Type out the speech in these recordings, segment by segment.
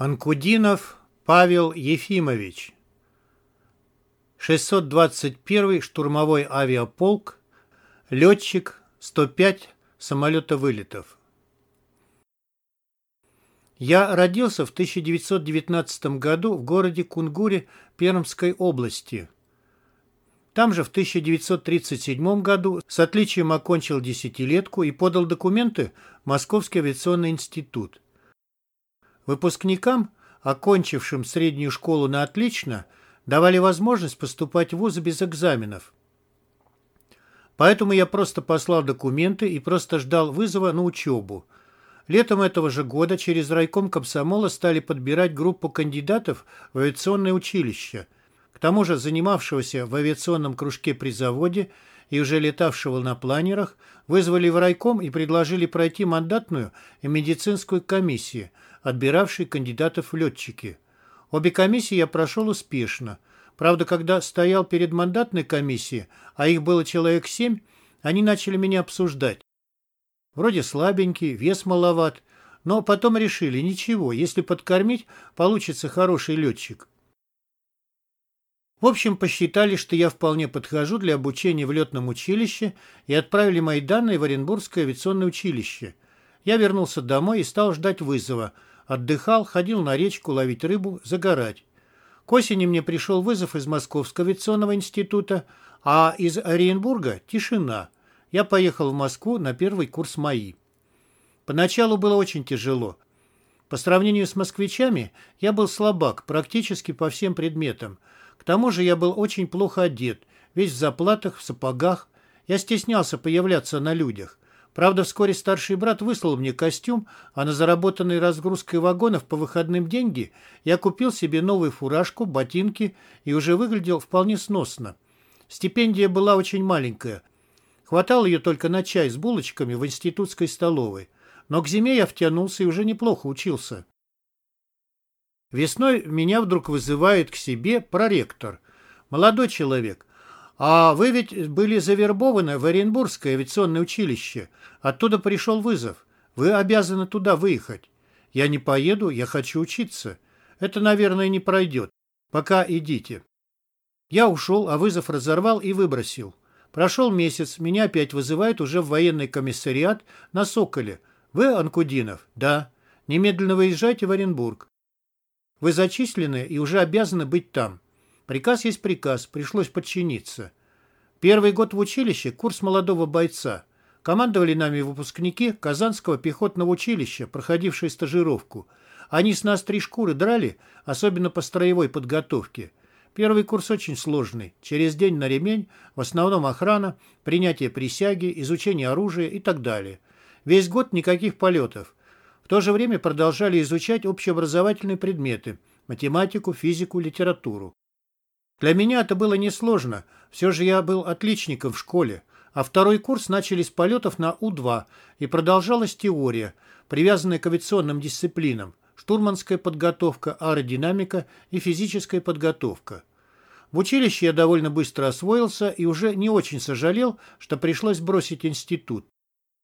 Анкудинов Павел Ефимович 621 штурмовой авиаполк Летчик 105 самолета-вылетов Я родился в 1919 году в городе Кунгуре Пермской области. Там же в 1937 году с отличием окончил десятилетку и подал документы в Московский авиационный институт. Выпускникам, окончившим среднюю школу на отлично, давали возможность поступать в вузы без экзаменов. Поэтому я просто послал документы и просто ждал вызова на учебу. Летом этого же года через райком комсомола стали подбирать группу кандидатов в авиационное училище. К тому же занимавшегося в авиационном кружке при заводе и уже летавшего на планерах вызвали в райком и предложили пройти мандатную и медицинскую комиссии – отбиравший кандидатов в летчики. Обе комиссии я прошел успешно. Правда, когда стоял перед мандатной комиссией, а их было человек семь, они начали меня обсуждать. Вроде слабенький, вес маловат, но потом решили, ничего, если подкормить, получится хороший летчик. В общем, посчитали, что я вполне подхожу для обучения в летном училище и отправили мои данные в Оренбургское авиационное училище. Я вернулся домой и стал ждать вызова – Отдыхал, ходил на речку ловить рыбу, загорать. К осени мне пришел вызов из Московского авиационного института, а из Оренбурга – тишина. Я поехал в Москву на первый курс МАИ. Поначалу было очень тяжело. По сравнению с москвичами я был слабак практически по всем предметам. К тому же я был очень плохо одет, весь в заплатах, в сапогах. Я стеснялся появляться на людях. Правда, вскоре старший брат выслал мне костюм, а на заработанной разгрузкой вагонов по выходным деньги я купил себе новую фуражку, ботинки и уже выглядел вполне сносно. Стипендия была очень маленькая. Хватало ее только на чай с булочками в институтской столовой. Но к зиме я втянулся и уже неплохо учился. Весной меня вдруг вызывает к себе проректор. Молодой человек, «А вы ведь были завербованы в Оренбургское авиационное училище. Оттуда пришел вызов. Вы обязаны туда выехать. Я не поеду, я хочу учиться. Это, наверное, не пройдет. Пока идите». Я ушел, а вызов разорвал и выбросил. Прошел месяц, меня опять вызывают уже в военный комиссариат на Соколе. Вы Анкудинов? Да. Немедленно выезжайте в Оренбург. Вы зачислены и уже обязаны быть там. Приказ есть приказ, пришлось подчиниться. Первый год в училище – курс молодого бойца. Командовали нами выпускники Казанского пехотного училища, проходившие стажировку. Они с нас три шкуры драли, особенно по строевой подготовке. Первый курс очень сложный. Через день на ремень, в основном охрана, принятие присяги, изучение оружия и так далее. Весь год никаких полетов. В то же время продолжали изучать общеобразовательные предметы – математику, физику, литературу. Для меня это было несложно, все же я был отличником в школе, а второй курс начали с полетов на У-2 и продолжалась теория, привязанная к авиационным дисциплинам, штурманская подготовка, аэродинамика и физическая подготовка. В училище я довольно быстро освоился и уже не очень сожалел, что пришлось бросить институт.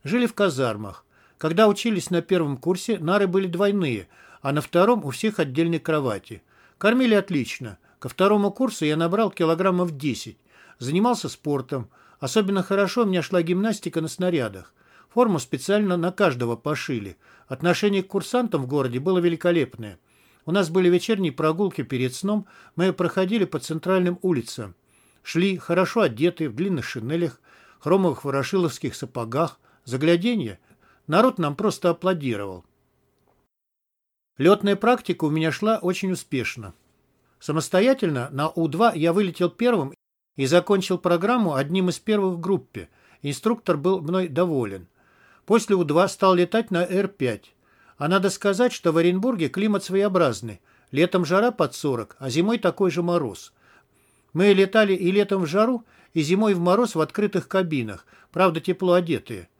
Жили в казармах. Когда учились на первом курсе, нары были двойные, а на втором у всех отдельные кровати. Кормили отлично – Ко второму курсу я набрал килограммов 10. Занимался спортом. Особенно хорошо меня шла гимнастика на снарядах. Форму специально на каждого пошили. Отношение к курсантам в городе было великолепное. У нас были вечерние прогулки перед сном, мы проходили по центральным улицам. Шли хорошо одетые, в длинных шинелях, хромовых ворошиловских сапогах. Загляденье. Народ нам просто аплодировал. Летная практика у меня шла очень успешно. Самостоятельно на У-2 я вылетел первым и закончил программу одним из первых в группе. Инструктор был мной доволен. После У-2 стал летать на Р-5. А надо сказать, что в Оренбурге климат своеобразный. Летом жара под 40, а зимой такой же мороз. Мы летали и летом в жару, и зимой в мороз в открытых кабинах, правда тепло одетые.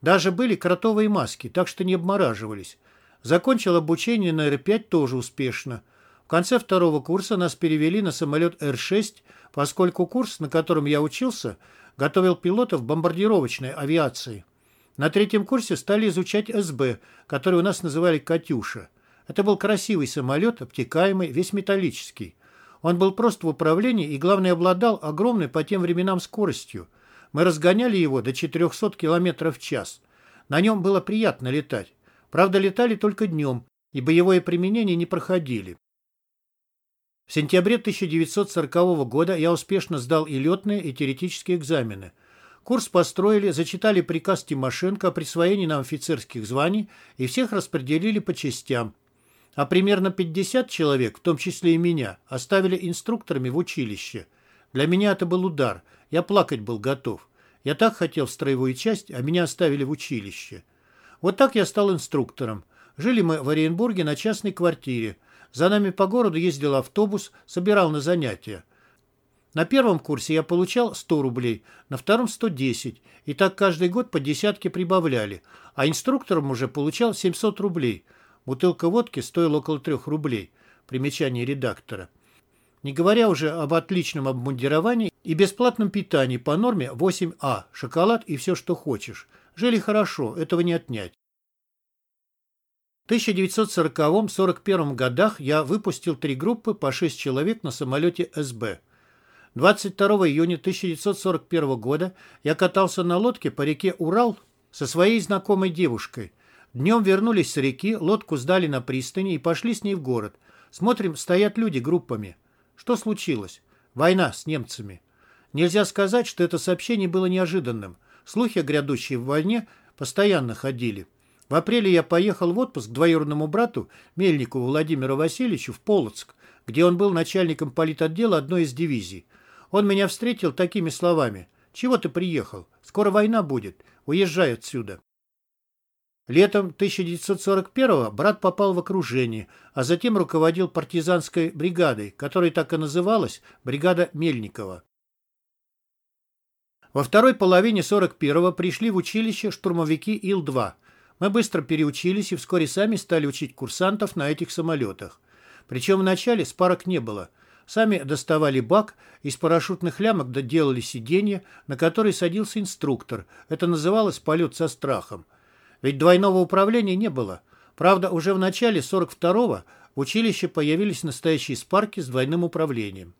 Даже были кротовые маски, так что не обмораживались. Закончил обучение на Р-5 тоже успешно конце второго курса нас перевели на самолет Р-6, поскольку курс, на котором я учился, готовил пилотов бомбардировочной авиации. На третьем курсе стали изучать СБ, который у нас называли «Катюша». Это был красивый самолет, обтекаемый, весь металлический. Он был прост в управлении и, главное, обладал огромной по тем временам скоростью. Мы разгоняли его до 400 км в час. На нем было приятно летать. Правда, летали только днем, и боевое применение не проходили. В сентябре 1940 года я успешно сдал и летные, и теоретические экзамены. Курс построили, зачитали приказ Тимошенко о присвоении нам офицерских званий и всех распределили по частям. А примерно 50 человек, в том числе и меня, оставили инструкторами в училище. Для меня это был удар. Я плакать был готов. Я так хотел в строевую часть, а меня оставили в училище. Вот так я стал инструктором. Жили мы в Оренбурге на частной квартире. За нами по городу ездил автобус, собирал на занятия. На первом курсе я получал 100 рублей, на втором 110, и так каждый год по десятке прибавляли, а инструктором уже получал 700 рублей. Бутылка водки стоила около 3 рублей. Примечание редактора. Не говоря уже об отличном обмундировании и бесплатном питании по норме 8А, шоколад и все, что хочешь. Жили хорошо, этого не отнять. В 1940-41 годах я выпустил три группы по 6 человек на самолете СБ. 22 июня 1941 года я катался на лодке по реке Урал со своей знакомой девушкой. Днем вернулись с реки, лодку сдали на пристани и пошли с ней в город. Смотрим, стоят люди группами. Что случилось? Война с немцами. Нельзя сказать, что это сообщение было неожиданным. Слухи о грядущей войне постоянно ходили. В апреле я поехал в отпуск к двоюродному брату, Мельникову Владимиру Васильевичу, в Полоцк, где он был начальником политотдела одной из дивизий. Он меня встретил такими словами. «Чего ты приехал? Скоро война будет. Уезжай отсюда». Летом 1941-го брат попал в окружение, а затем руководил партизанской бригадой, которая так и называлась «Бригада Мельникова». Во второй половине 41-го пришли в училище штурмовики Ил-2. Мы быстро переучились и вскоре сами стали учить курсантов на этих самолетах. Причем вначале спарок не было – Сами доставали бак, из парашютных лямок доделали сиденье, на которое садился инструктор. Это называлось полет со страхом. Ведь двойного управления не было. Правда, уже в начале 42-го в училище появились настоящие спарки с двойным управлением.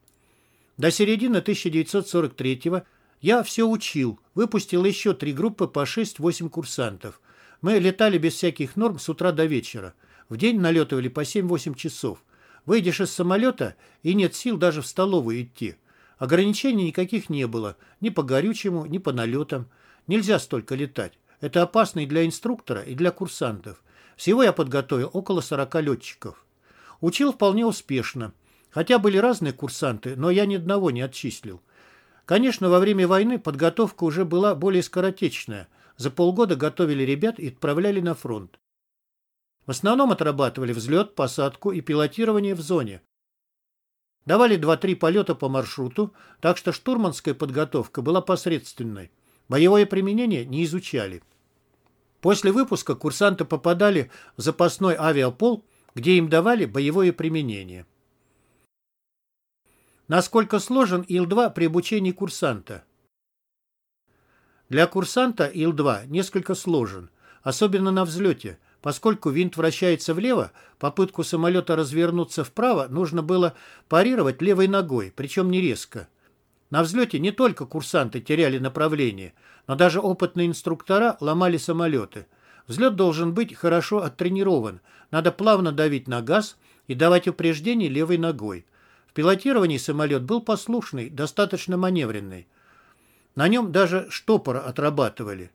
До середины 1943-го я все учил, выпустил еще три группы по 6-8 курсантов. Мы летали без всяких норм с утра до вечера. В день налетывали по 7-8 часов. Выйдешь из самолета, и нет сил даже в столовую идти. Ограничений никаких не было, ни по горючему, ни по налетам. Нельзя столько летать. Это опасно и для инструктора, и для курсантов. Всего я подготовил около 40 летчиков. Учил вполне успешно. Хотя были разные курсанты, но я ни одного не отчислил. Конечно, во время войны подготовка уже была более скоротечная. За полгода готовили ребят и отправляли на фронт. В основном отрабатывали взлет, посадку и пилотирование в зоне. Давали 2-3 полета по маршруту, так что штурманская подготовка была посредственной. Боевое применение не изучали. После выпуска курсанты попадали в запасной авиапол, где им давали боевое применение. Насколько сложен Ил-2 при обучении курсанта? Для курсанта Ил-2 несколько сложен, особенно на взлете – Поскольку винт вращается влево, попытку самолета развернуться вправо нужно было парировать левой ногой, причем не резко. На взлете не только курсанты теряли направление, но даже опытные инструктора ломали самолеты. Взлет должен быть хорошо оттренирован, надо плавно давить на газ и давать упреждение левой ногой. В пилотировании самолет был послушный, достаточно маневренный. На нем даже штопор отрабатывали.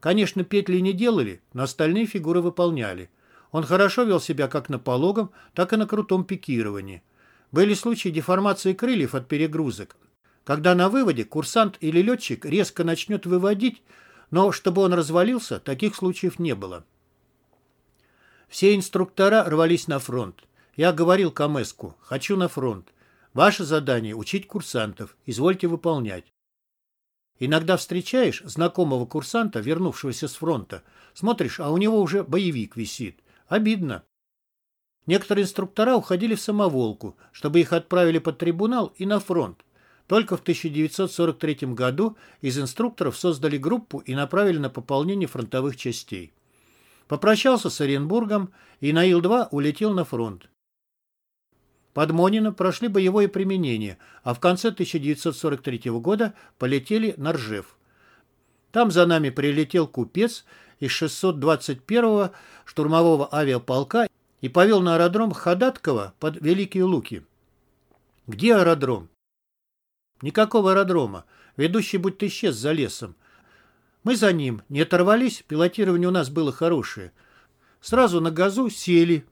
Конечно, петли не делали, но остальные фигуры выполняли. Он хорошо вел себя как на пологом, так и на крутом пикировании. Были случаи деформации крыльев от перегрузок, когда на выводе курсант или летчик резко начнет выводить, но чтобы он развалился, таких случаев не было. Все инструктора рвались на фронт. Я говорил Камеску, хочу на фронт. Ваше задание – учить курсантов, извольте выполнять. Иногда встречаешь знакомого курсанта, вернувшегося с фронта, смотришь, а у него уже боевик висит. Обидно. Некоторые инструктора уходили в самоволку, чтобы их отправили под трибунал и на фронт. Только в 1943 году из инструкторов создали группу и направили на пополнение фронтовых частей. Попрощался с Оренбургом и на Ил-2 улетел на фронт. Под Монино прошли боевое применение, а в конце 1943 года полетели на Ржев. Там за нами прилетел купец из 621-го штурмового авиаполка и повел на аэродром Ходатково под Великие Луки. Где аэродром? Никакого аэродрома. Ведущий будто исчез за лесом. Мы за ним не оторвались, пилотирование у нас было хорошее. Сразу на газу сели,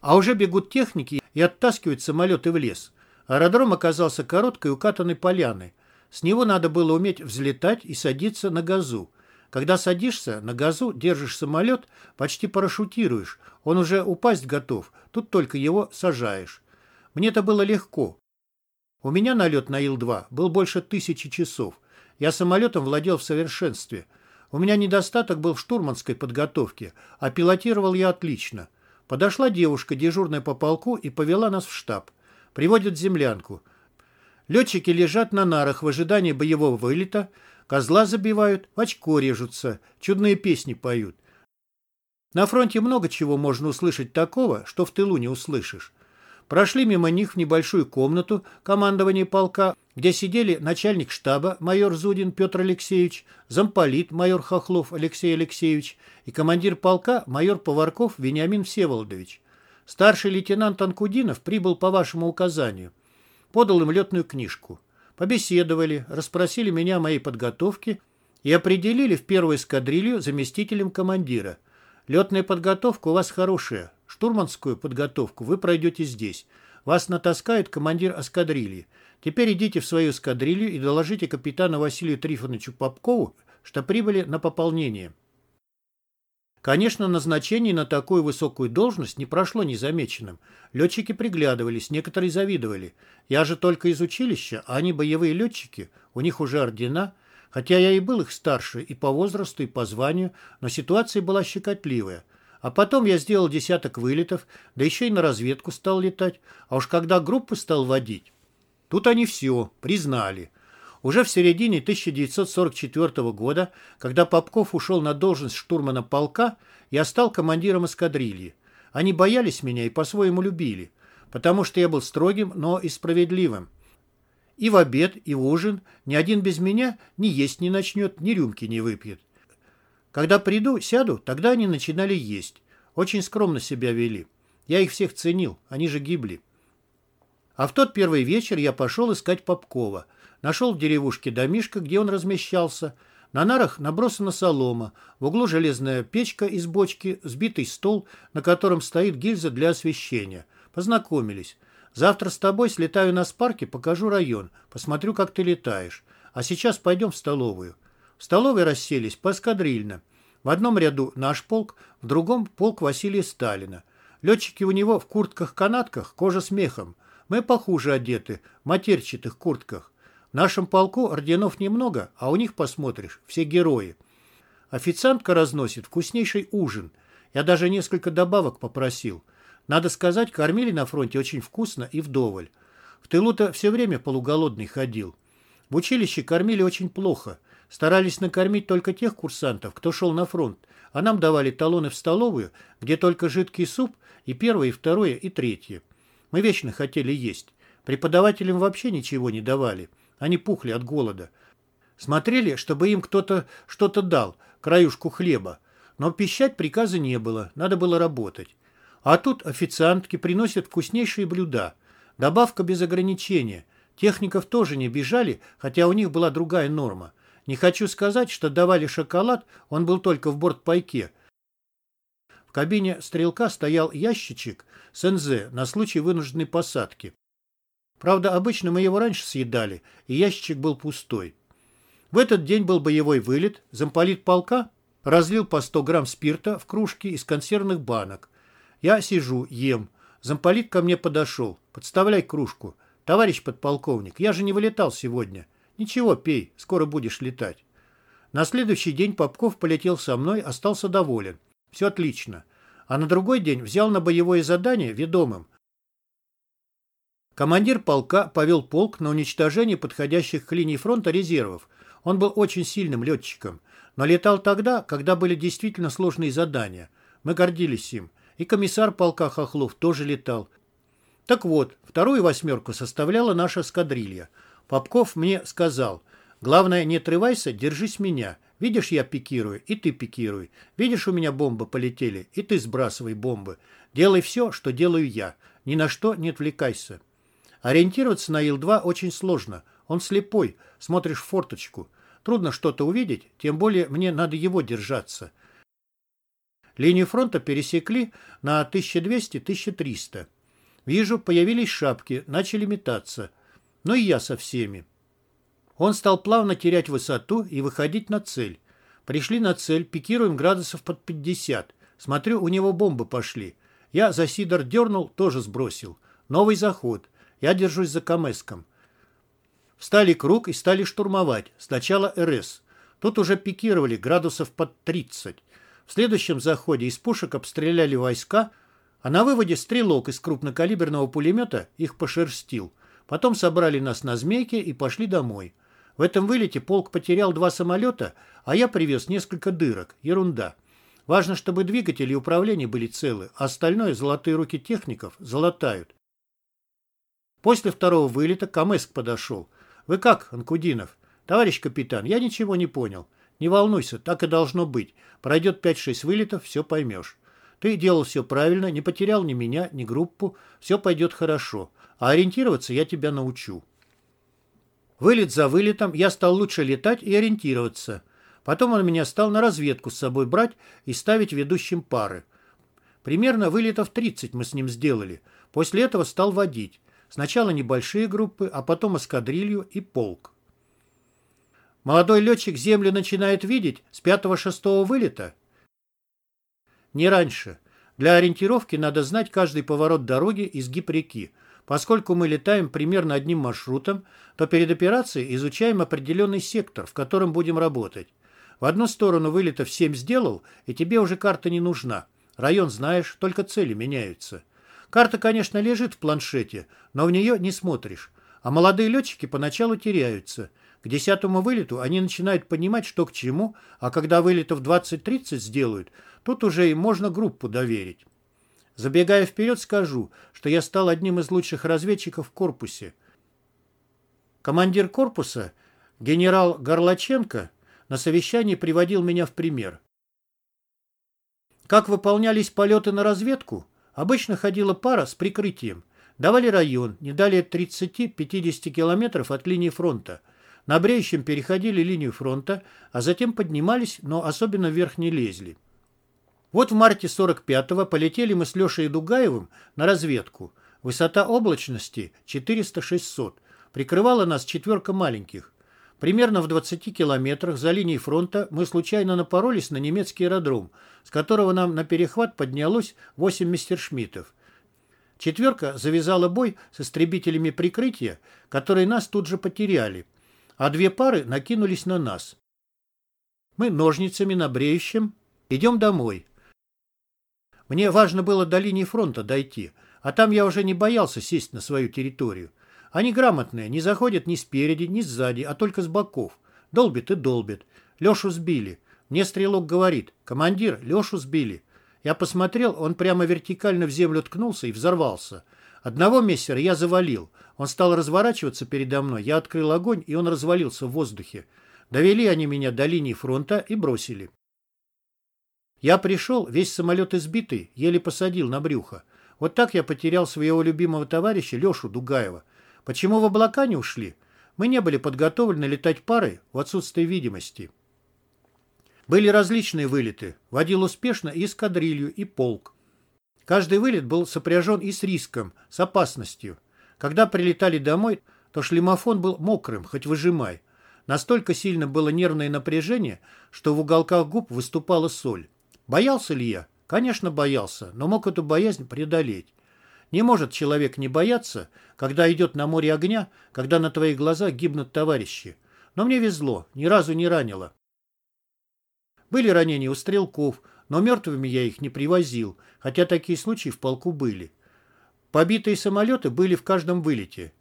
а уже бегут техники и оттаскивают самолеты в лес. Аэродром оказался короткой укатанной поляной. С него надо было уметь взлетать и садиться на газу. Когда садишься, на газу держишь самолет, почти парашютируешь. Он уже упасть готов, тут только его сажаешь. Мне это было легко. У меня налет на Ил-2 был больше тысячи часов. Я самолетом владел в совершенстве. У меня недостаток был в штурманской подготовке, а пилотировал я отлично. Подошла девушка, дежурная по полку, и повела нас в штаб. Приводят землянку. Летчики лежат на нарах в ожидании боевого вылета, козла забивают, в очко режутся, чудные песни поют. На фронте много чего можно услышать такого, что в тылу не услышишь. Прошли мимо них в небольшую комнату командования полка, где сидели начальник штаба майор Зудин Петр Алексеевич, замполит майор Хохлов Алексей Алексеевич и командир полка майор Поварков Вениамин Всеволодович. Старший лейтенант Анкудинов прибыл по вашему указанию. Подал им летную книжку. Побеседовали, расспросили меня о моей подготовке и определили в первую эскадрилью заместителем командира. Летная подготовка у вас хорошая, Штурманскую подготовку вы пройдете здесь. Вас натаскает командир эскадрильи. Теперь идите в свою эскадрилью и доложите капитану Василию Трифоновичу Попкову, что прибыли на пополнение. Конечно, назначение на такую высокую должность не прошло незамеченным. Летчики приглядывались, некоторые завидовали. Я же только из училища, а они боевые летчики, у них уже ордена. Хотя я и был их старше и по возрасту, и по званию, но ситуация была щекотливая. А потом я сделал десяток вылетов, да еще и на разведку стал летать. А уж когда группы стал водить, тут они все признали. Уже в середине 1944 года, когда Попков ушел на должность штурмана полка, я стал командиром эскадрильи. Они боялись меня и по-своему любили, потому что я был строгим, но и справедливым. И в обед, и в ужин ни один без меня ни есть не начнет, ни рюмки не выпьет. Когда приду, сяду, тогда они начинали есть. Очень скромно себя вели. Я их всех ценил, они же гибли. А в тот первый вечер я пошел искать Попкова. Нашел в деревушке домишко, где он размещался. На нарах набросана солома, в углу железная печка из бочки, сбитый стол, на котором стоит гильза для освещения. Познакомились. Завтра с тобой слетаю на спарке, покажу район, посмотрю, как ты летаешь. А сейчас пойдем в столовую. В столовой расселись поэскадрильно. В одном ряду наш полк, в другом полк Василия Сталина. Летчики у него в куртках-канатках, кожа с мехом. Мы похуже одеты, в матерчатых куртках. В нашем полку орденов немного, а у них, посмотришь, все герои. Официантка разносит вкуснейший ужин. Я даже несколько добавок попросил. Надо сказать, кормили на фронте очень вкусно и вдоволь. В тылу-то все время полуголодный ходил. В училище кормили очень плохо. Старались накормить только тех курсантов, кто шел на фронт, а нам давали талоны в столовую, где только жидкий суп и первое, и второе, и третье. Мы вечно хотели есть. Преподавателям вообще ничего не давали. Они пухли от голода. Смотрели, чтобы им кто-то что-то дал, краюшку хлеба. Но пищать приказа не было, надо было работать. А тут официантки приносят вкуснейшие блюда. Добавка без ограничения. Техников тоже не бежали, хотя у них была другая норма. Не хочу сказать, что давали шоколад, он был только в бортпайке. В кабине стрелка стоял ящичек с НЗ на случай вынужденной посадки. Правда, обычно мы его раньше съедали, и ящичек был пустой. В этот день был боевой вылет, замполит полка разлил по 100 грамм спирта в кружки из консервных банок. Я сижу, ем. Замполит ко мне подошел. Подставляй кружку. Товарищ подполковник, я же не вылетал сегодня. «Ничего, пей, скоро будешь летать». На следующий день Попков полетел со мной, остался доволен. Все отлично. А на другой день взял на боевое задание ведомым. Командир полка повел полк на уничтожение подходящих к линии фронта резервов. Он был очень сильным летчиком, но летал тогда, когда были действительно сложные задания – Мы гордились им. И комиссар полка Хохлов тоже летал. Так вот, вторую восьмерку составляла наша эскадрилья. Попков мне сказал, главное, не отрывайся, держись меня. Видишь, я пикирую, и ты пикируй. Видишь, у меня бомбы полетели, и ты сбрасывай бомбы. Делай все, что делаю я. Ни на что не отвлекайся. Ориентироваться на Ил-2 очень сложно. Он слепой, смотришь в форточку. Трудно что-то увидеть, тем более мне надо его держаться. Линию фронта пересекли на 1200-1300. Вижу, появились шапки, начали метаться. Ну и я со всеми. Он стал плавно терять высоту и выходить на цель. Пришли на цель, пикируем градусов под 50. Смотрю, у него бомбы пошли. Я за сидор дернул, тоже сбросил. Новый заход. Я держусь за Камеском. Встали круг и стали штурмовать. Сначала РС. Тут уже пикировали градусов под 30. В следующем заходе из пушек обстреляли войска, а на выводе стрелок из крупнокалиберного пулемета их пошерстил. Потом собрали нас на змейке и пошли домой. В этом вылете полк потерял два самолета, а я привез несколько дырок. Ерунда. Важно, чтобы двигатели и управление были целы, а остальное золотые руки техников золотают. После второго вылета Камеск подошел. «Вы как, Анкудинов?» «Товарищ капитан, я ничего не понял. Не волнуйся, так и должно быть. Пройдет 5-6 вылетов, все поймешь. Ты делал все правильно, не потерял ни меня, ни группу. Все пойдет хорошо. А ориентироваться я тебя научу». Вылет за вылетом я стал лучше летать и ориентироваться. Потом он меня стал на разведку с собой брать и ставить ведущим пары. Примерно вылетов 30 мы с ним сделали. После этого стал водить. Сначала небольшие группы, а потом эскадрилью и полк. Молодой летчик землю начинает видеть с пятого-шестого вылета? Не раньше. Для ориентировки надо знать каждый поворот дороги и сгиб реки. Поскольку мы летаем примерно одним маршрутом, то перед операцией изучаем определенный сектор, в котором будем работать. В одну сторону вылетов 7 сделал, и тебе уже карта не нужна. Район знаешь, только цели меняются. Карта, конечно, лежит в планшете, но в нее не смотришь. А молодые летчики поначалу теряются. К десятому вылету они начинают понимать, что к чему, а когда вылетов 20-30 сделают, тут уже им можно группу доверить. Забегая вперед, скажу, что я стал одним из лучших разведчиков в корпусе. Командир корпуса, генерал Горлаченко, на совещании приводил меня в пример. Как выполнялись полеты на разведку? Обычно ходила пара с прикрытием. Давали район, не далее 30-50 километров от линии фронта. На бреющем переходили линию фронта, а затем поднимались, но особенно вверх не лезли. Вот в марте 45-го полетели мы с Лешей Дугаевым на разведку. Высота облачности 400-600. Прикрывала нас четверка маленьких. Примерно в 20 километрах за линией фронта мы случайно напоролись на немецкий аэродром, с которого нам на перехват поднялось 8 мистершмиттов. Четверка завязала бой с истребителями прикрытия, которые нас тут же потеряли, а две пары накинулись на нас. Мы ножницами на бреющем идем домой. Мне важно было до линии фронта дойти, а там я уже не боялся сесть на свою территорию. Они грамотные, не заходят ни спереди, ни сзади, а только с боков. Долбит и долбит. Лешу сбили. Мне стрелок говорит, командир, Лешу сбили. Я посмотрел, он прямо вертикально в землю ткнулся и взорвался. Одного мессера я завалил. Он стал разворачиваться передо мной. Я открыл огонь, и он развалился в воздухе. Довели они меня до линии фронта и бросили. Я пришел, весь самолет избитый, еле посадил на брюхо. Вот так я потерял своего любимого товарища Лешу Дугаева. Почему в облака не ушли? Мы не были подготовлены летать парой в отсутствие видимости. Были различные вылеты. Водил успешно и эскадрилью, и полк. Каждый вылет был сопряжен и с риском, с опасностью. Когда прилетали домой, то шлемофон был мокрым, хоть выжимай. Настолько сильно было нервное напряжение, что в уголках губ выступала соль. Боялся ли я? Конечно, боялся, но мог эту боязнь преодолеть. Не может человек не бояться, когда идет на море огня, когда на твоих глазах гибнут товарищи. Но мне везло, ни разу не ранило. Были ранения у стрелков, но мертвыми я их не привозил, хотя такие случаи в полку были. Побитые самолеты были в каждом вылете.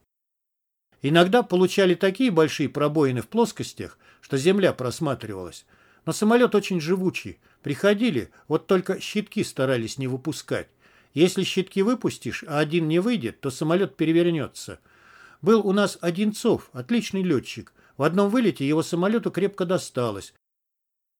Иногда получали такие большие пробоины в плоскостях, что земля просматривалась. Но самолет очень живучий. Приходили, вот только щитки старались не выпускать. Если щитки выпустишь, а один не выйдет, то самолет перевернется. Был у нас Одинцов, отличный летчик. В одном вылете его самолету крепко досталось.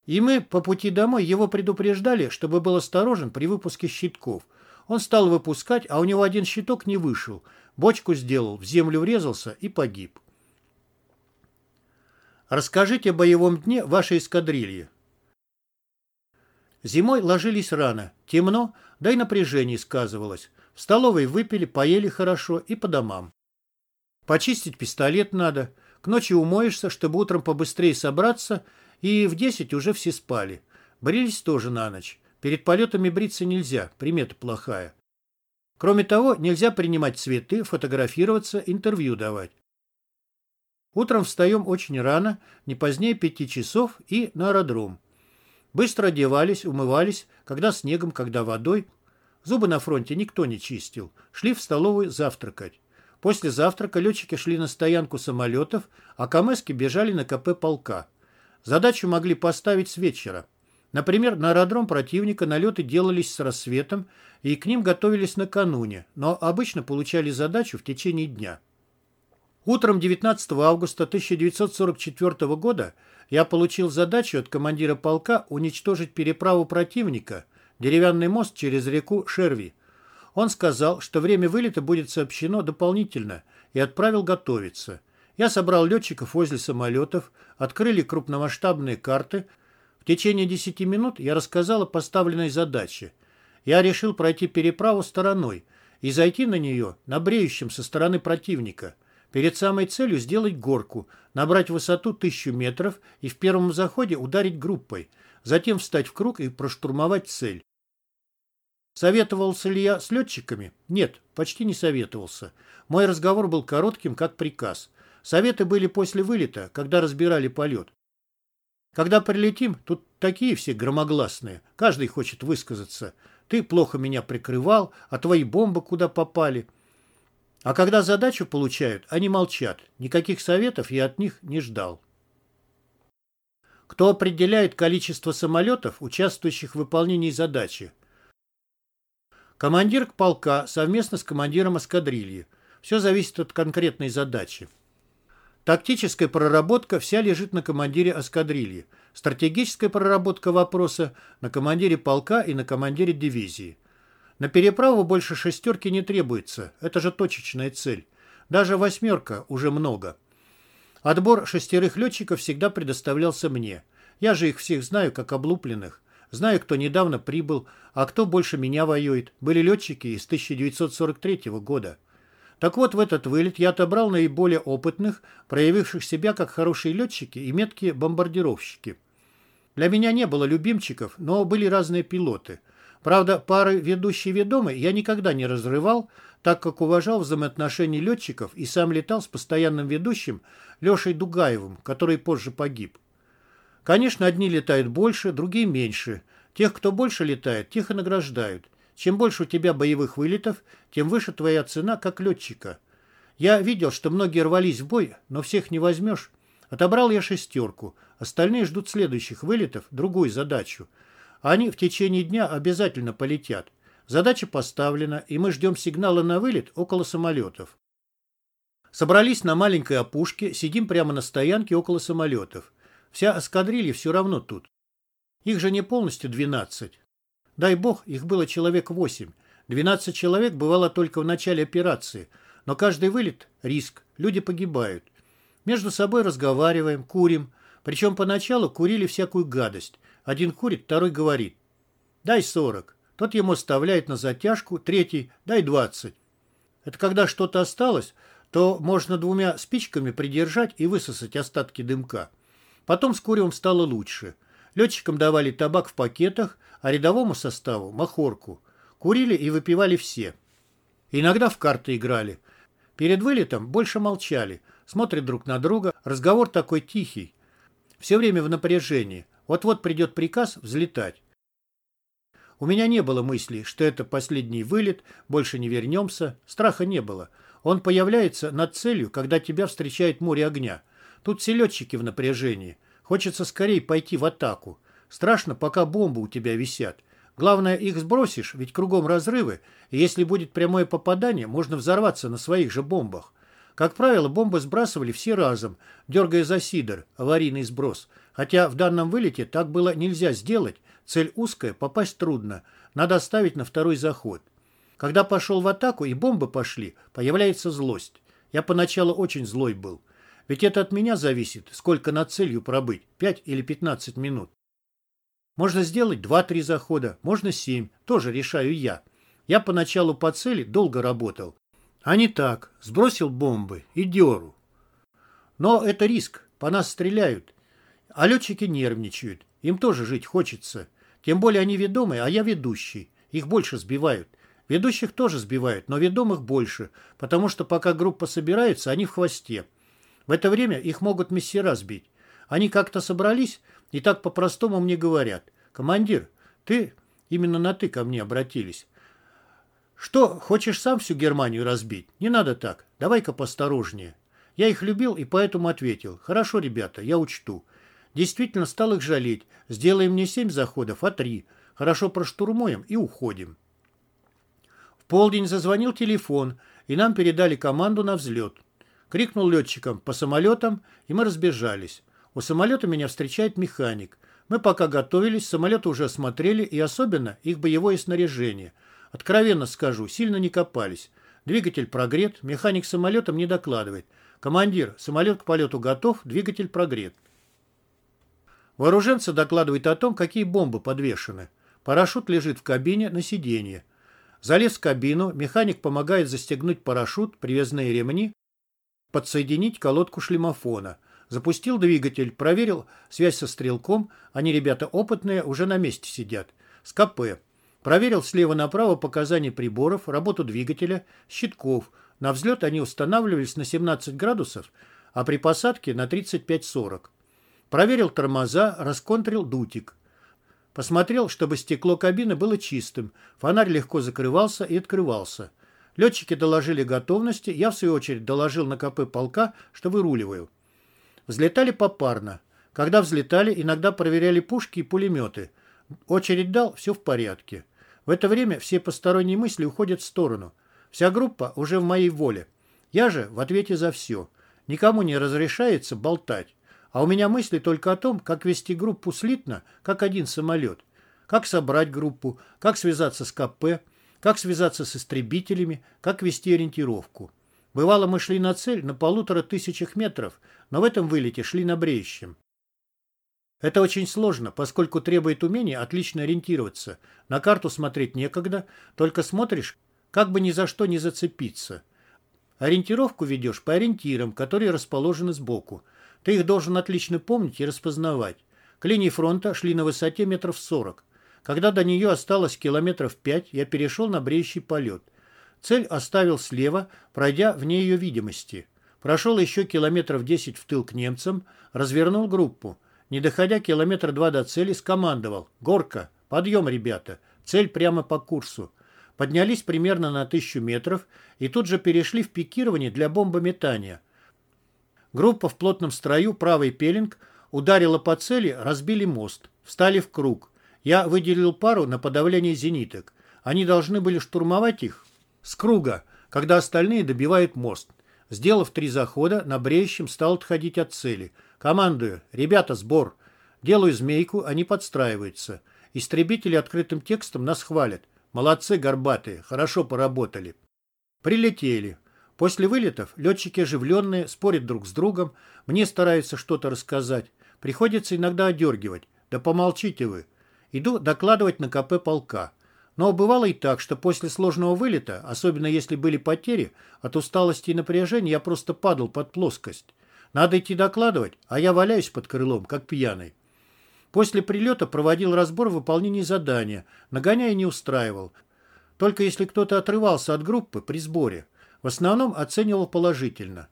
И мы по пути домой его предупреждали, чтобы был осторожен при выпуске щитков. Он стал выпускать, а у него один щиток не вышел. Бочку сделал, в землю врезался и погиб. Расскажите о боевом дне вашей эскадрильи. Зимой ложились рано, темно, да и напряжение сказывалось. В столовой выпили, поели хорошо и по домам. Почистить пистолет надо. К ночи умоешься, чтобы утром побыстрее собраться, и в десять уже все спали. Брились тоже на ночь. Перед полетами бриться нельзя, примета плохая. Кроме того, нельзя принимать цветы, фотографироваться, интервью давать. Утром встаем очень рано, не позднее пяти часов, и на аэродром. Быстро одевались, умывались, когда снегом, когда водой. Зубы на фронте никто не чистил. Шли в столовую завтракать. После завтрака летчики шли на стоянку самолетов, а камэски бежали на КП полка. Задачу могли поставить с вечера. Например, на аэродром противника налеты делались с рассветом, и к ним готовились накануне, но обычно получали задачу в течение дня. Утром 19 августа 1944 года я получил задачу от командира полка уничтожить переправу противника, деревянный мост через реку Шерви. Он сказал, что время вылета будет сообщено дополнительно, и отправил готовиться. Я собрал летчиков возле самолетов, открыли крупномасштабные карты. В течение 10 минут я рассказал о поставленной задаче. Я решил пройти переправу стороной и зайти на нее на бреющем со стороны противника – Перед самой целью сделать горку, набрать высоту тысячу метров и в первом заходе ударить группой, затем встать в круг и проштурмовать цель. Советовался ли я с летчиками? Нет, почти не советовался. Мой разговор был коротким, как приказ. Советы были после вылета, когда разбирали полет. Когда прилетим, тут такие все громогласные. Каждый хочет высказаться. Ты плохо меня прикрывал, а твои бомбы куда попали – а когда задачу получают, они молчат. Никаких советов я от них не ждал. Кто определяет количество самолетов, участвующих в выполнении задачи? Командир полка совместно с командиром эскадрильи. Все зависит от конкретной задачи. Тактическая проработка вся лежит на командире эскадрильи. Стратегическая проработка вопроса на командире полка и на командире дивизии. На переправу больше шестерки не требуется, это же точечная цель. Даже восьмерка уже много. Отбор шестерых летчиков всегда предоставлялся мне. Я же их всех знаю, как облупленных. Знаю, кто недавно прибыл, а кто больше меня воюет. Были летчики из 1943 года. Так вот, в этот вылет я отобрал наиболее опытных, проявивших себя как хорошие летчики и меткие бомбардировщики. Для меня не было любимчиков, но были разные пилоты – Правда, пары ведущий ведомый я никогда не разрывал, так как уважал взаимоотношения летчиков и сам летал с постоянным ведущим Лешей Дугаевым, который позже погиб. Конечно, одни летают больше, другие меньше. Тех, кто больше летает, тех и награждают. Чем больше у тебя боевых вылетов, тем выше твоя цена как летчика. Я видел, что многие рвались в бой, но всех не возьмешь. Отобрал я шестерку. Остальные ждут следующих вылетов, другую задачу – они в течение дня обязательно полетят. Задача поставлена, и мы ждем сигнала на вылет около самолетов. Собрались на маленькой опушке, сидим прямо на стоянке около самолетов. Вся эскадрилья все равно тут. Их же не полностью 12. Дай бог, их было человек 8. 12 человек бывало только в начале операции, но каждый вылет – риск, люди погибают. Между собой разговариваем, курим, причем поначалу курили всякую гадость, один курит, второй говорит. Дай сорок. Тот ему оставляет на затяжку, третий дай двадцать. Это когда что-то осталось, то можно двумя спичками придержать и высосать остатки дымка. Потом с куревом стало лучше. Летчикам давали табак в пакетах, а рядовому составу – махорку. Курили и выпивали все. Иногда в карты играли. Перед вылетом больше молчали, смотрят друг на друга, разговор такой тихий. Все время в напряжении – вот-вот придет приказ взлетать. У меня не было мысли, что это последний вылет, больше не вернемся. Страха не было. Он появляется над целью, когда тебя встречает море огня. Тут все летчики в напряжении. Хочется скорее пойти в атаку. Страшно, пока бомбы у тебя висят. Главное, их сбросишь, ведь кругом разрывы, и если будет прямое попадание, можно взорваться на своих же бомбах. Как правило, бомбы сбрасывали все разом, дергая за сидор, аварийный сброс. Хотя в данном вылете так было нельзя сделать, цель узкая, попасть трудно, надо оставить на второй заход. Когда пошел в атаку и бомбы пошли, появляется злость. Я поначалу очень злой был. Ведь это от меня зависит, сколько над целью пробыть, 5 или 15 минут. Можно сделать 2-3 захода, можно 7, тоже решаю я. Я поначалу по цели долго работал. А не так, сбросил бомбы и деру. Но это риск, по нас стреляют. А летчики нервничают, им тоже жить хочется. Тем более они ведомые, а я ведущий. Их больше сбивают. Ведущих тоже сбивают, но ведомых больше, потому что пока группа собирается, они в хвосте. В это время их могут мессера сбить. Они как-то собрались и так по-простому мне говорят. «Командир, ты...» Именно на «ты» ко мне обратились. «Что, хочешь сам всю Германию разбить? Не надо так. Давай-ка посторожнее». Я их любил и поэтому ответил. «Хорошо, ребята, я учту». Действительно стал их жалеть. Сделаем не семь заходов, а три. Хорошо проштурмуем и уходим. В полдень зазвонил телефон, и нам передали команду на взлет. Крикнул летчикам по самолетам, и мы разбежались. У самолета меня встречает механик. Мы пока готовились, самолеты уже осмотрели, и особенно их боевое снаряжение. Откровенно скажу, сильно не копались. Двигатель прогрет, механик самолетом не докладывает. Командир, самолет к полету готов, двигатель прогрет. Вооруженцы докладывают о том, какие бомбы подвешены. Парашют лежит в кабине на сиденье. Залез в кабину, механик помогает застегнуть парашют, привязные ремни, подсоединить колодку шлемофона. Запустил двигатель, проверил связь со стрелком, они, ребята опытные, уже на месте сидят. С КП. Проверил слева направо показания приборов, работу двигателя, щитков. На взлет они устанавливались на 17 градусов, а при посадке на 35-40. Проверил тормоза, расконтрил дутик. Посмотрел, чтобы стекло кабины было чистым, фонарь легко закрывался и открывался. Летчики доложили готовности, я в свою очередь доложил на КП полка, что выруливаю. Взлетали попарно. Когда взлетали, иногда проверяли пушки и пулеметы. Очередь дал, все в порядке. В это время все посторонние мысли уходят в сторону. Вся группа уже в моей воле. Я же в ответе за все. Никому не разрешается болтать. А у меня мысли только о том, как вести группу слитно, как один самолет. Как собрать группу, как связаться с КП, как связаться с истребителями, как вести ориентировку. Бывало, мы шли на цель на полутора тысячах метров, но в этом вылете шли на бреющем. Это очень сложно, поскольку требует умения отлично ориентироваться. На карту смотреть некогда, только смотришь, как бы ни за что не зацепиться. Ориентировку ведешь по ориентирам, которые расположены сбоку. Ты их должен отлично помнить и распознавать. К линии фронта шли на высоте метров сорок. Когда до нее осталось километров пять, я перешел на бреющий полет. Цель оставил слева, пройдя вне ее видимости. Прошел еще километров десять в тыл к немцам, развернул группу. Не доходя километра два до цели, скомандовал. «Горка! Подъем, ребята! Цель прямо по курсу!» Поднялись примерно на тысячу метров и тут же перешли в пикирование для бомбометания. Группа в плотном строю, правый пеленг, ударила по цели, разбили мост. Встали в круг. Я выделил пару на подавление зениток. Они должны были штурмовать их с круга, когда остальные добивают мост. Сделав три захода, на бреющем стал отходить от цели. Командую. Ребята, сбор. Делаю змейку, они подстраиваются. Истребители открытым текстом нас хвалят. Молодцы, горбатые, хорошо поработали. Прилетели. После вылетов летчики оживленные, спорят друг с другом, мне стараются что-то рассказать. Приходится иногда одергивать. Да помолчите вы. Иду докладывать на КП полка. Но бывало и так, что после сложного вылета, особенно если были потери, от усталости и напряжения я просто падал под плоскость. Надо идти докладывать, а я валяюсь под крылом, как пьяный. После прилета проводил разбор выполнения задания, нагоняя не устраивал. Только если кто-то отрывался от группы при сборе – в основном оценивал положительно.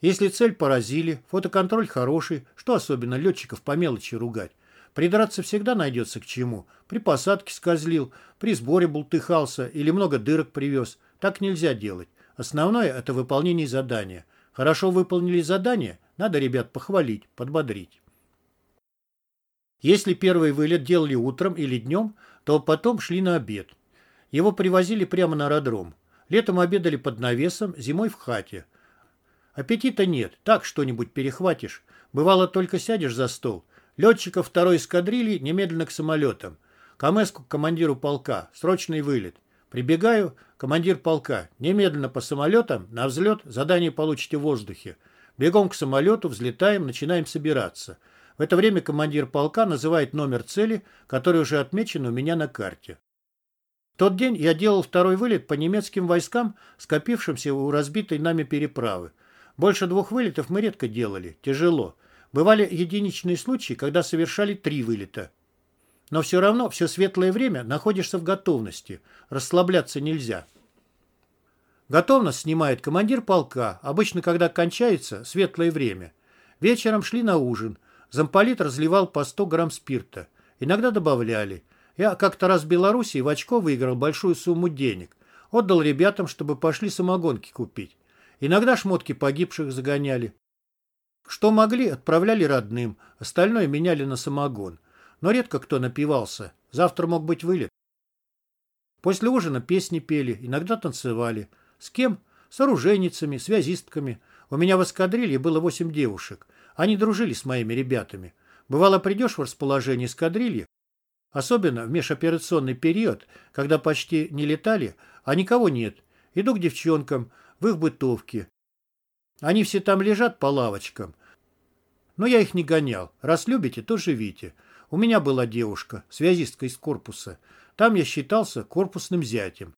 Если цель поразили, фотоконтроль хороший, что особенно летчиков по мелочи ругать. Придраться всегда найдется к чему. При посадке скользил, при сборе бултыхался или много дырок привез. Так нельзя делать. Основное – это выполнение задания. Хорошо выполнили задание, надо ребят похвалить, подбодрить. Если первый вылет делали утром или днем, то потом шли на обед. Его привозили прямо на аэродром. Летом обедали под навесом, зимой в хате. Аппетита нет, так что-нибудь перехватишь. Бывало, только сядешь за стол. Летчиков второй эскадрильи немедленно к самолетам. Камеску к командиру полка. Срочный вылет. Прибегаю, командир полка. Немедленно по самолетам, на взлет, задание получите в воздухе. Бегом к самолету, взлетаем, начинаем собираться. В это время командир полка называет номер цели, который уже отмечен у меня на карте. Тот день я делал второй вылет по немецким войскам, скопившимся у разбитой нами переправы. Больше двух вылетов мы редко делали, тяжело. Бывали единичные случаи, когда совершали три вылета. Но все равно все светлое время находишься в готовности. Расслабляться нельзя. Готовность снимает командир полка, обычно когда кончается светлое время. Вечером шли на ужин. Замполит разливал по 100 грамм спирта. Иногда добавляли. Я как-то раз в Белоруссии в очко выиграл большую сумму денег. Отдал ребятам, чтобы пошли самогонки купить. Иногда шмотки погибших загоняли. Что могли, отправляли родным, остальное меняли на самогон. Но редко кто напивался. Завтра мог быть вылет. После ужина песни пели, иногда танцевали. С кем? С оружейницами, связистками. У меня в эскадрилье было восемь девушек. Они дружили с моими ребятами. Бывало, придешь в расположение эскадрильи, особенно в межоперационный период, когда почти не летали, а никого нет. Иду к девчонкам, в их бытовке. Они все там лежат по лавочкам. Но я их не гонял. Раз любите, то живите. У меня была девушка, связистка из корпуса. Там я считался корпусным зятем.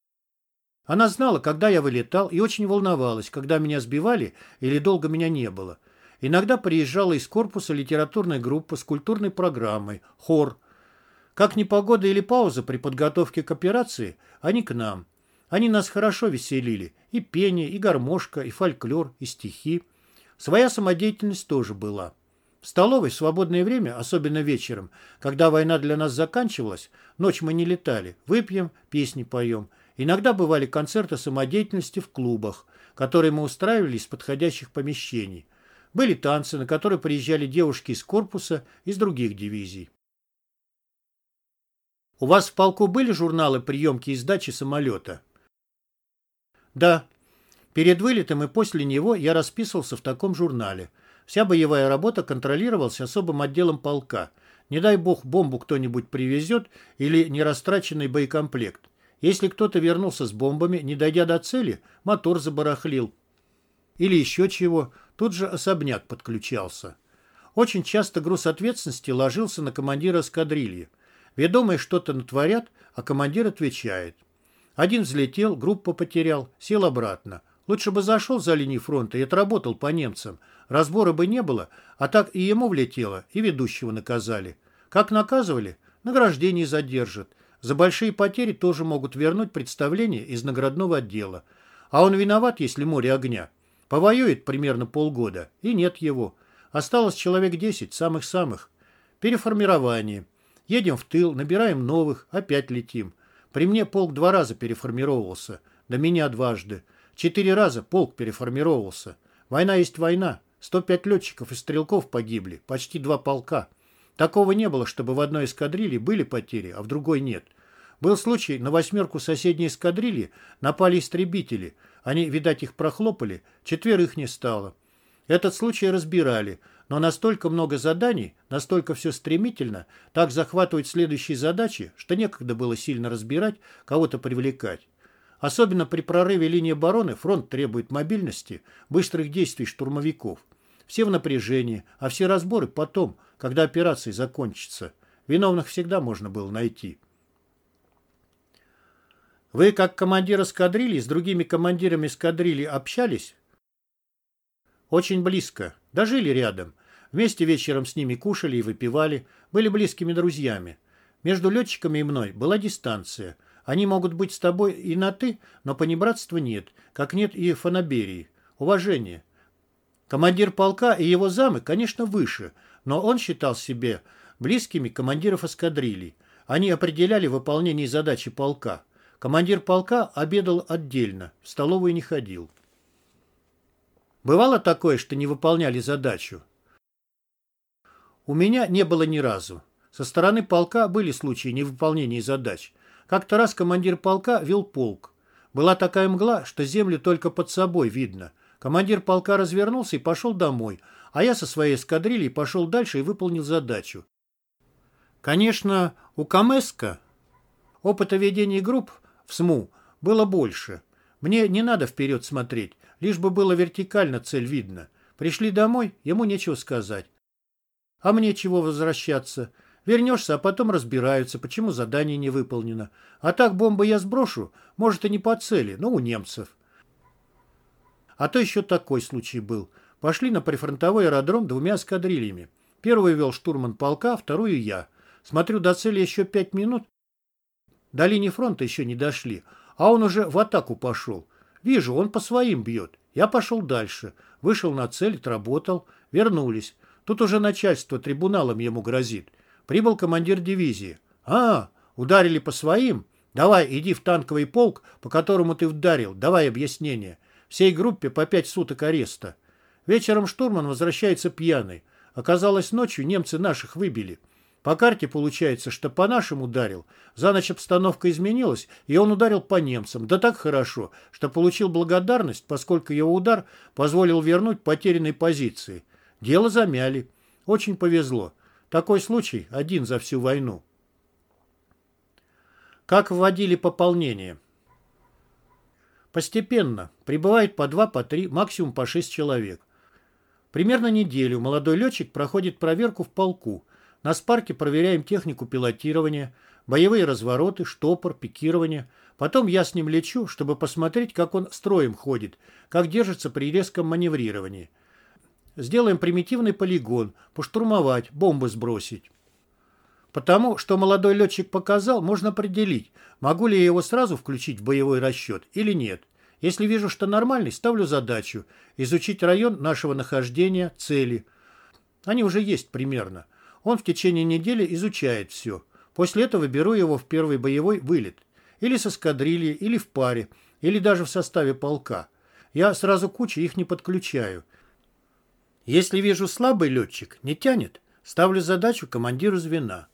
Она знала, когда я вылетал, и очень волновалась, когда меня сбивали или долго меня не было. Иногда приезжала из корпуса литературная группа с культурной программой, хор. Как непогода или пауза при подготовке к операции, они к нам. Они нас хорошо веселили. И пение, и гармошка, и фольклор, и стихи. Своя самодеятельность тоже была. В столовой в свободное время, особенно вечером, когда война для нас заканчивалась, ночь мы не летали, выпьем, песни поем. Иногда бывали концерты самодеятельности в клубах, которые мы устраивали из подходящих помещений. Были танцы, на которые приезжали девушки из корпуса, из других дивизий. У вас в полку были журналы приемки и сдачи самолета? Да. Перед вылетом и после него я расписывался в таком журнале. Вся боевая работа контролировалась особым отделом полка. Не дай бог бомбу кто-нибудь привезет или нерастраченный боекомплект. Если кто-то вернулся с бомбами, не дойдя до цели, мотор забарахлил. Или еще чего, тут же особняк подключался. Очень часто груз ответственности ложился на командира эскадрильи. Ведомые что-то натворят, а командир отвечает. Один взлетел, группу потерял, сел обратно. Лучше бы зашел за линию фронта и отработал по немцам. Разбора бы не было, а так и ему влетело, и ведущего наказали. Как наказывали? Награждение задержат. За большие потери тоже могут вернуть представление из наградного отдела. А он виноват, если море огня. Повоюет примерно полгода, и нет его. Осталось человек 10, самых-самых. Переформирование. Едем в тыл, набираем новых, опять летим. При мне полк два раза переформировался, до меня дважды. Четыре раза полк переформировался. Война есть война. 105 летчиков и стрелков погибли, почти два полка. Такого не было, чтобы в одной эскадрилье были потери, а в другой нет. Был случай, на восьмерку соседней эскадрильи напали истребители. Они, видать, их прохлопали, четверых не стало. Этот случай разбирали, но настолько много заданий, настолько все стремительно, так захватывать следующие задачи, что некогда было сильно разбирать, кого-то привлекать. Особенно при прорыве линии обороны фронт требует мобильности, быстрых действий штурмовиков. Все в напряжении, а все разборы потом, когда операция закончится. Виновных всегда можно было найти. Вы, как командир эскадрильи, с другими командирами эскадрильи общались? Очень близко. Дожили рядом. Вместе вечером с ними кушали и выпивали. Были близкими друзьями. Между летчиками и мной была дистанция. Они могут быть с тобой и на «ты», но понебратства нет, как нет и фанаберии. Уважение. Командир полка и его замы, конечно, выше, но он считал себе близкими командиров эскадрилий. Они определяли выполнение задачи полка. Командир полка обедал отдельно, в столовую не ходил. Бывало такое, что не выполняли задачу? У меня не было ни разу. Со стороны полка были случаи невыполнения задач. Как-то раз командир полка вел полк. Была такая мгла, что землю только под собой видно. Командир полка развернулся и пошел домой, а я со своей эскадрильей пошел дальше и выполнил задачу. Конечно, у Камеска опыта ведения групп в СМУ было больше. Мне не надо вперед смотреть, лишь бы было вертикально цель видно. Пришли домой, ему нечего сказать. А мне чего возвращаться? Вернешься, а потом разбираются, почему задание не выполнено. А так бомбы я сброшу, может и не по цели, но у немцев. А то еще такой случай был. Пошли на прифронтовой аэродром двумя эскадрильями. Первый вел штурман полка, вторую я. Смотрю, до цели еще пять минут. До линии фронта еще не дошли, а он уже в атаку пошел. Вижу, он по своим бьет. Я пошел дальше. Вышел на цель, отработал. Вернулись. Тут уже начальство трибуналом ему грозит. Прибыл командир дивизии. «А, ударили по своим? Давай, иди в танковый полк, по которому ты вдарил. Давай объяснение. Всей группе по пять суток ареста». Вечером штурман возвращается пьяный. Оказалось, ночью немцы наших выбили. По карте получается, что по нашим ударил. За ночь обстановка изменилась, и он ударил по немцам. Да так хорошо, что получил благодарность, поскольку его удар позволил вернуть потерянные позиции. Дело замяли. Очень повезло. Такой случай один за всю войну. Как вводили пополнение? Постепенно. Прибывает по два, по три, максимум по шесть человек. Примерно неделю молодой летчик проходит проверку в полку. На спарке проверяем технику пилотирования, боевые развороты, штопор, пикирование. Потом я с ним лечу, чтобы посмотреть, как он строем ходит, как держится при резком маневрировании. Сделаем примитивный полигон, поштурмовать, бомбы сбросить. Потому что молодой летчик показал, можно определить, могу ли я его сразу включить в боевой расчет или нет. Если вижу, что нормальный, ставлю задачу изучить район нашего нахождения, цели. Они уже есть примерно. Он в течение недели изучает все. После этого беру его в первый боевой вылет. Или с эскадрильи, или в паре, или даже в составе полка. Я сразу кучу их не подключаю. Если вижу слабый летчик, не тянет, ставлю задачу командиру звена.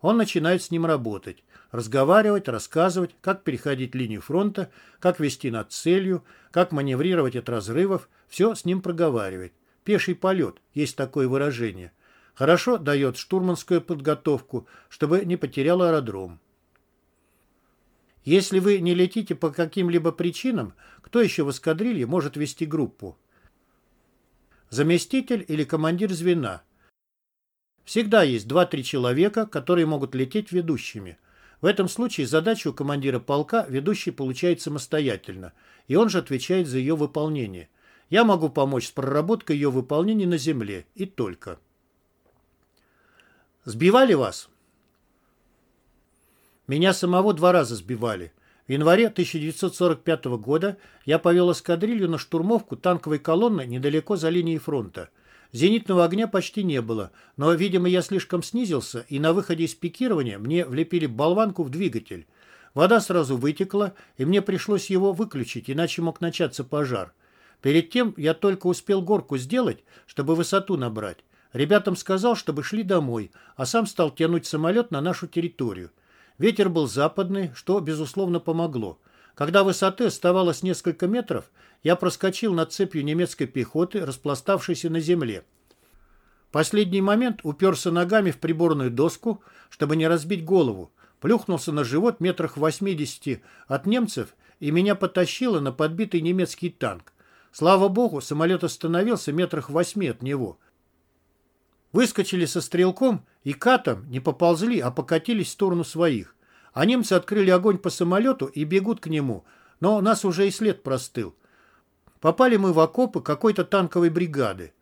Он начинает с ним работать, разговаривать, рассказывать, как переходить линию фронта, как вести над целью, как маневрировать от разрывов, все с ним проговаривает. Пеший полет, есть такое выражение. Хорошо дает штурманскую подготовку, чтобы не потерял аэродром. Если вы не летите по каким-либо причинам, кто еще в эскадрилье может вести группу? заместитель или командир звена. Всегда есть 2-3 человека, которые могут лететь ведущими. В этом случае задача у командира полка ведущий получает самостоятельно, и он же отвечает за ее выполнение. Я могу помочь с проработкой ее выполнения на земле, и только. Сбивали вас? Меня самого два раза сбивали. В январе 1945 года я повел эскадрилью на штурмовку танковой колонны недалеко за линией фронта. Зенитного огня почти не было, но, видимо, я слишком снизился, и на выходе из пикирования мне влепили болванку в двигатель. Вода сразу вытекла, и мне пришлось его выключить, иначе мог начаться пожар. Перед тем я только успел горку сделать, чтобы высоту набрать. Ребятам сказал, чтобы шли домой, а сам стал тянуть самолет на нашу территорию. Ветер был западный, что, безусловно, помогло. Когда высоты оставалось несколько метров, я проскочил над цепью немецкой пехоты, распластавшейся на земле. Последний момент уперся ногами в приборную доску, чтобы не разбить голову, плюхнулся на живот метрах в 80 от немцев и меня потащило на подбитый немецкий танк. Слава богу, самолет остановился метрах восьми от него. Выскочили со стрелком и катом не поползли, а покатились в сторону своих. А немцы открыли огонь по самолету и бегут к нему, но нас уже и след простыл. Попали мы в окопы какой-то танковой бригады.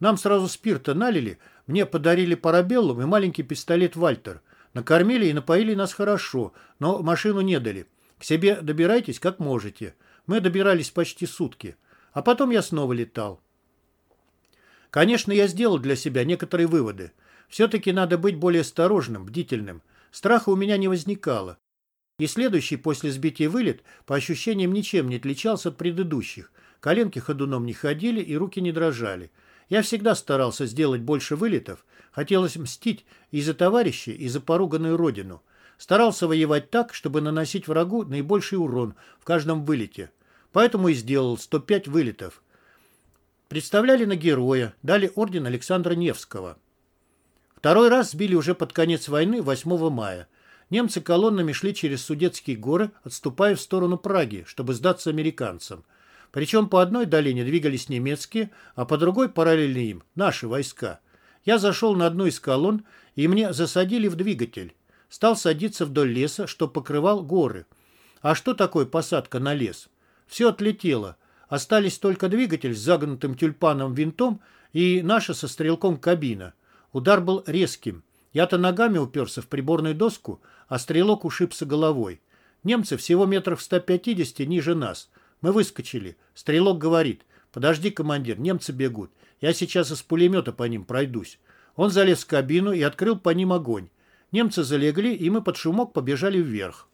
Нам сразу спирта налили, мне подарили парабеллум и маленький пистолет «Вальтер». Накормили и напоили нас хорошо, но машину не дали. К себе добирайтесь как можете. Мы добирались почти сутки. А потом я снова летал. Конечно, я сделал для себя некоторые выводы. Все-таки надо быть более осторожным, бдительным. Страха у меня не возникало. И следующий после сбития вылет по ощущениям ничем не отличался от предыдущих. Коленки ходуном не ходили и руки не дрожали. Я всегда старался сделать больше вылетов, хотелось мстить и за товарищей, и за поруганную родину. Старался воевать так, чтобы наносить врагу наибольший урон в каждом вылете. Поэтому и сделал 105 вылетов. Представляли на героя, дали орден Александра Невского. Второй раз сбили уже под конец войны 8 мая. Немцы колоннами шли через Судетские горы, отступая в сторону Праги, чтобы сдаться американцам. Причем по одной долине двигались немецкие, а по другой параллельно им – наши войска. Я зашел на одну из колонн, и мне засадили в двигатель. Стал садиться вдоль леса, что покрывал горы. А что такое посадка на лес? Все отлетело. Остались только двигатель с загнутым тюльпаном винтом и наша со стрелком кабина. Удар был резким. Я-то ногами уперся в приборную доску, а стрелок ушибся головой. Немцы всего метров 150 ниже нас. Мы выскочили. Стрелок говорит, подожди, командир, немцы бегут. Я сейчас из пулемета по ним пройдусь. Он залез в кабину и открыл по ним огонь. Немцы залегли, и мы под шумок побежали вверх.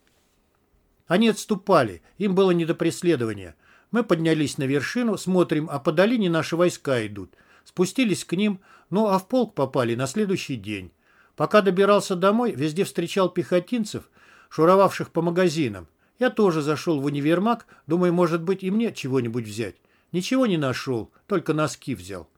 Они отступали, им было не до преследования. Мы поднялись на вершину, смотрим, а по долине наши войска идут. Спустились к ним, ну а в полк попали на следующий день. Пока добирался домой, везде встречал пехотинцев, шуровавших по магазинам. Я тоже зашел в универмаг, думаю, может быть, и мне чего-нибудь взять. Ничего не нашел, только носки взял.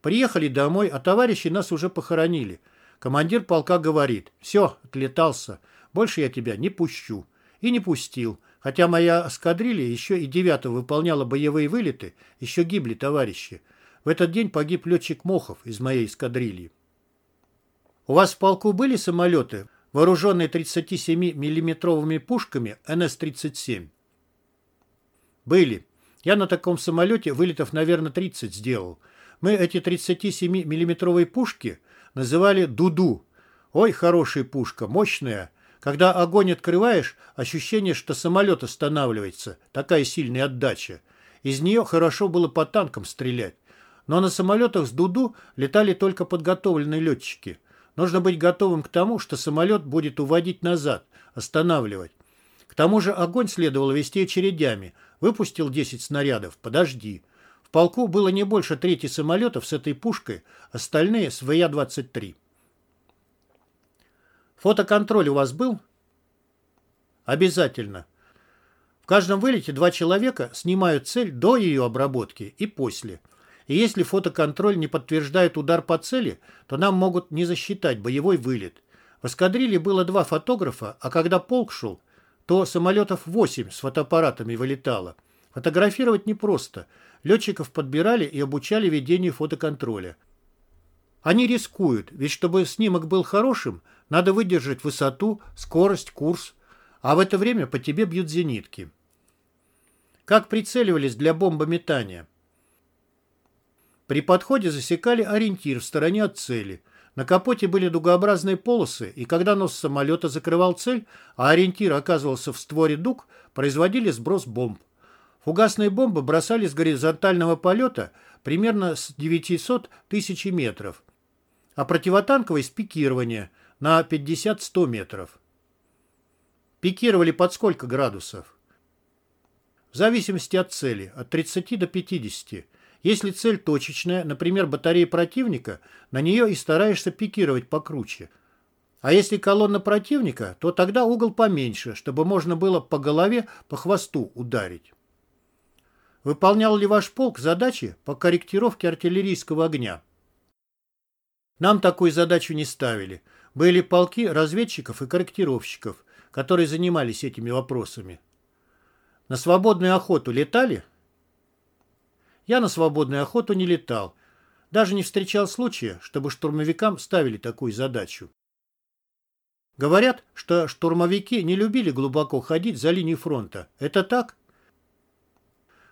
Приехали домой, а товарищи нас уже похоронили. Командир полка говорит, все, отлетался, больше я тебя не пущу. И не пустил. Хотя моя эскадрилья еще и девятого выполняла боевые вылеты, еще гибли товарищи. В этот день погиб летчик Мохов из моей эскадрильи. У вас в полку были самолеты, вооруженные 37 миллиметровыми пушками НС-37? Были. Я на таком самолете вылетов, наверное, 30 сделал. Мы эти 37 миллиметровые пушки называли «Дуду». Ой, хорошая пушка, мощная. Когда огонь открываешь, ощущение, что самолет останавливается. Такая сильная отдача. Из нее хорошо было по танкам стрелять. Но на самолетах с Дуду летали только подготовленные летчики. Нужно быть готовым к тому, что самолет будет уводить назад, останавливать. К тому же огонь следовало вести очередями. Выпустил 10 снарядов, подожди. В полку было не больше трети самолетов с этой пушкой, остальные с ВЯ-23. Фотоконтроль у вас был? Обязательно. В каждом вылете два человека снимают цель до ее обработки и после – и если фотоконтроль не подтверждает удар по цели, то нам могут не засчитать боевой вылет. В эскадрилье было два фотографа, а когда полк шел, то самолетов 8 с фотоаппаратами вылетало. Фотографировать непросто. Летчиков подбирали и обучали ведению фотоконтроля. Они рискуют, ведь чтобы снимок был хорошим, надо выдержать высоту, скорость, курс, а в это время по тебе бьют зенитки. Как прицеливались для бомбометания? При подходе засекали ориентир в стороне от цели. На капоте были дугообразные полосы, и когда нос самолета закрывал цель, а ориентир оказывался в створе дуг, производили сброс бомб. Фугасные бомбы бросали с горизонтального полета примерно с 900 тысяч метров, а противотанковое с пикирования на 50-100 метров. Пикировали под сколько градусов? В зависимости от цели, от 30 до 50. Если цель точечная, например, батарея противника, на нее и стараешься пикировать покруче. А если колонна противника, то тогда угол поменьше, чтобы можно было по голове, по хвосту ударить. Выполнял ли ваш полк задачи по корректировке артиллерийского огня? Нам такую задачу не ставили. Были полки разведчиков и корректировщиков, которые занимались этими вопросами. На свободную охоту летали? Я на свободную охоту не летал. Даже не встречал случая, чтобы штурмовикам ставили такую задачу. Говорят, что штурмовики не любили глубоко ходить за линию фронта. Это так?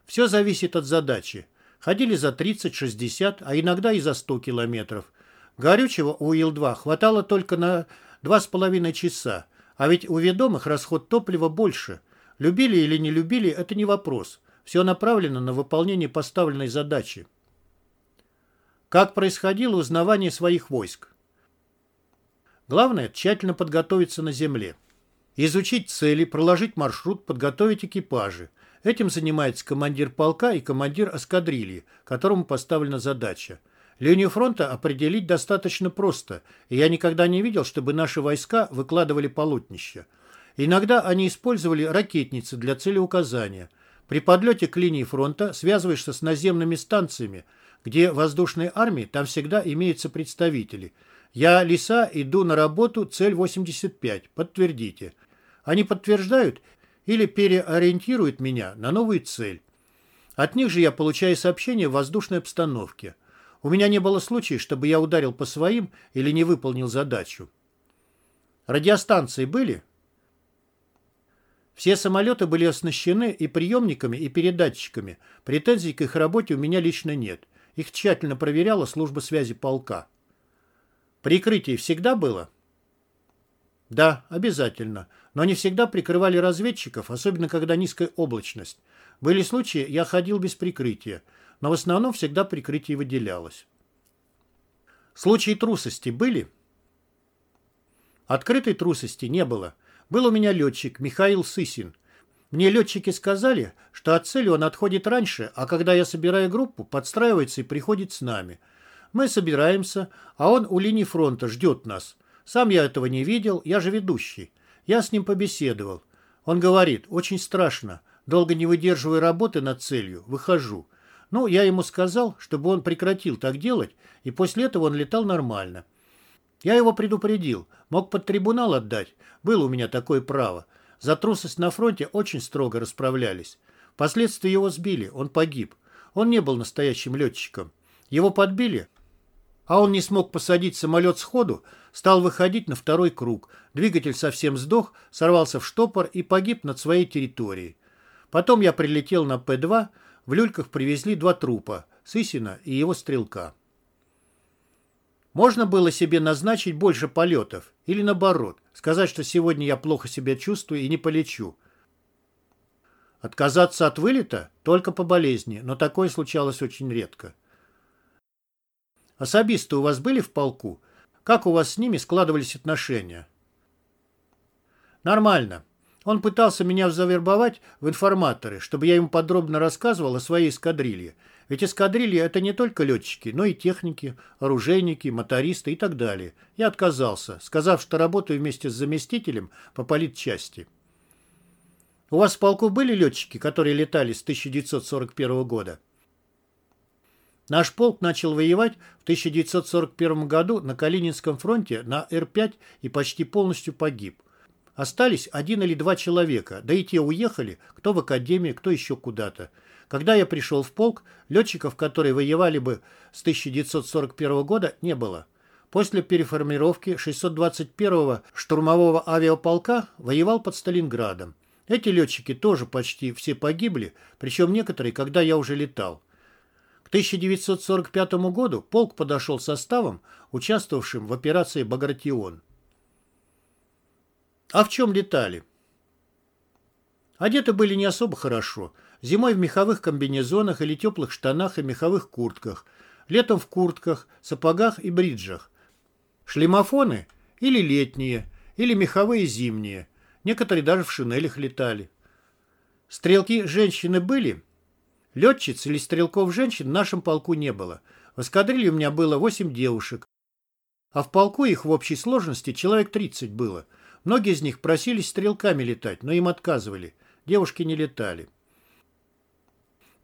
Все зависит от задачи. Ходили за 30-60, а иногда и за 100 километров. Горючего у Ил-2 хватало только на 2,5 часа, а ведь у ведомых расход топлива больше. Любили или не любили – это не вопрос. Все направлено на выполнение поставленной задачи. Как происходило узнавание своих войск? Главное – тщательно подготовиться на земле. Изучить цели, проложить маршрут, подготовить экипажи. Этим занимается командир полка и командир эскадрильи, которому поставлена задача. Линию фронта определить достаточно просто, и я никогда не видел, чтобы наши войска выкладывали полотнища. Иногда они использовали ракетницы для целеуказания. При подлете к линии фронта связываешься с наземными станциями, где воздушной армии там всегда имеются представители. Я, Лиса, иду на работу, цель 85, подтвердите. Они подтверждают или переориентируют меня на новую цель. От них же я получаю сообщения в воздушной обстановке. У меня не было случая, чтобы я ударил по своим или не выполнил задачу. Радиостанции были? Все самолеты были оснащены и приемниками, и передатчиками. Претензий к их работе у меня лично нет. Их тщательно проверяла служба связи полка. Прикрытие всегда было? Да, обязательно. Но они всегда прикрывали разведчиков, особенно когда низкая облачность. Были случаи, я ходил без прикрытия но в основном всегда прикрытие выделялось. Случаи трусости были? Открытой трусости не было. Был у меня летчик Михаил Сысин. Мне летчики сказали, что от цели он отходит раньше, а когда я собираю группу, подстраивается и приходит с нами. Мы собираемся, а он у линии фронта ждет нас. Сам я этого не видел, я же ведущий. Я с ним побеседовал. Он говорит, очень страшно, долго не выдерживая работы над целью, выхожу. Ну, я ему сказал, чтобы он прекратил так делать, и после этого он летал нормально. Я его предупредил, мог под трибунал отдать, было у меня такое право. За трусость на фронте очень строго расправлялись. Впоследствии его сбили, он погиб. Он не был настоящим летчиком. Его подбили, а он не смог посадить самолет сходу, стал выходить на второй круг. Двигатель совсем сдох, сорвался в штопор и погиб над своей территорией. Потом я прилетел на П-2, в люльках привезли два трупа – Сысина и его стрелка. Можно было себе назначить больше полетов или наоборот, сказать, что сегодня я плохо себя чувствую и не полечу. Отказаться от вылета только по болезни, но такое случалось очень редко. Особисты у вас были в полку? Как у вас с ними складывались отношения? Нормально. Он пытался меня завербовать в информаторы, чтобы я ему подробно рассказывал о своей эскадрилье. Ведь эскадрилья – это не только летчики, но и техники, оружейники, мотористы и так далее. Я отказался, сказав, что работаю вместе с заместителем по политчасти. У вас в полку были летчики, которые летали с 1941 года? Наш полк начал воевать в 1941 году на Калининском фронте на Р-5 и почти полностью погиб. Остались один или два человека, да и те уехали, кто в академию, кто еще куда-то. Когда я пришел в полк, летчиков, которые воевали бы с 1941 года, не было. После переформировки 621-го штурмового авиаполка воевал под Сталинградом. Эти летчики тоже почти все погибли, причем некоторые, когда я уже летал. К 1945 году полк подошел составом, участвовавшим в операции «Багратион». А в чем летали? Одеты были не особо хорошо. Зимой в меховых комбинезонах или теплых штанах и меховых куртках. Летом в куртках, сапогах и бриджах. Шлемофоны или летние, или меховые зимние. Некоторые даже в шинелях летали. Стрелки женщины были? Летчиц или стрелков женщин в нашем полку не было. В эскадрилье у меня было 8 девушек. А в полку их в общей сложности человек 30 было – Многие из них просились стрелками летать, но им отказывали. Девушки не летали.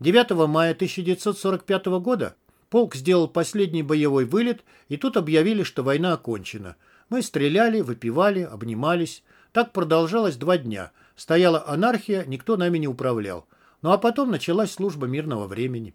9 мая 1945 года полк сделал последний боевой вылет, и тут объявили, что война окончена. Мы стреляли, выпивали, обнимались. Так продолжалось два дня. Стояла анархия, никто нами не управлял. Ну а потом началась служба мирного времени.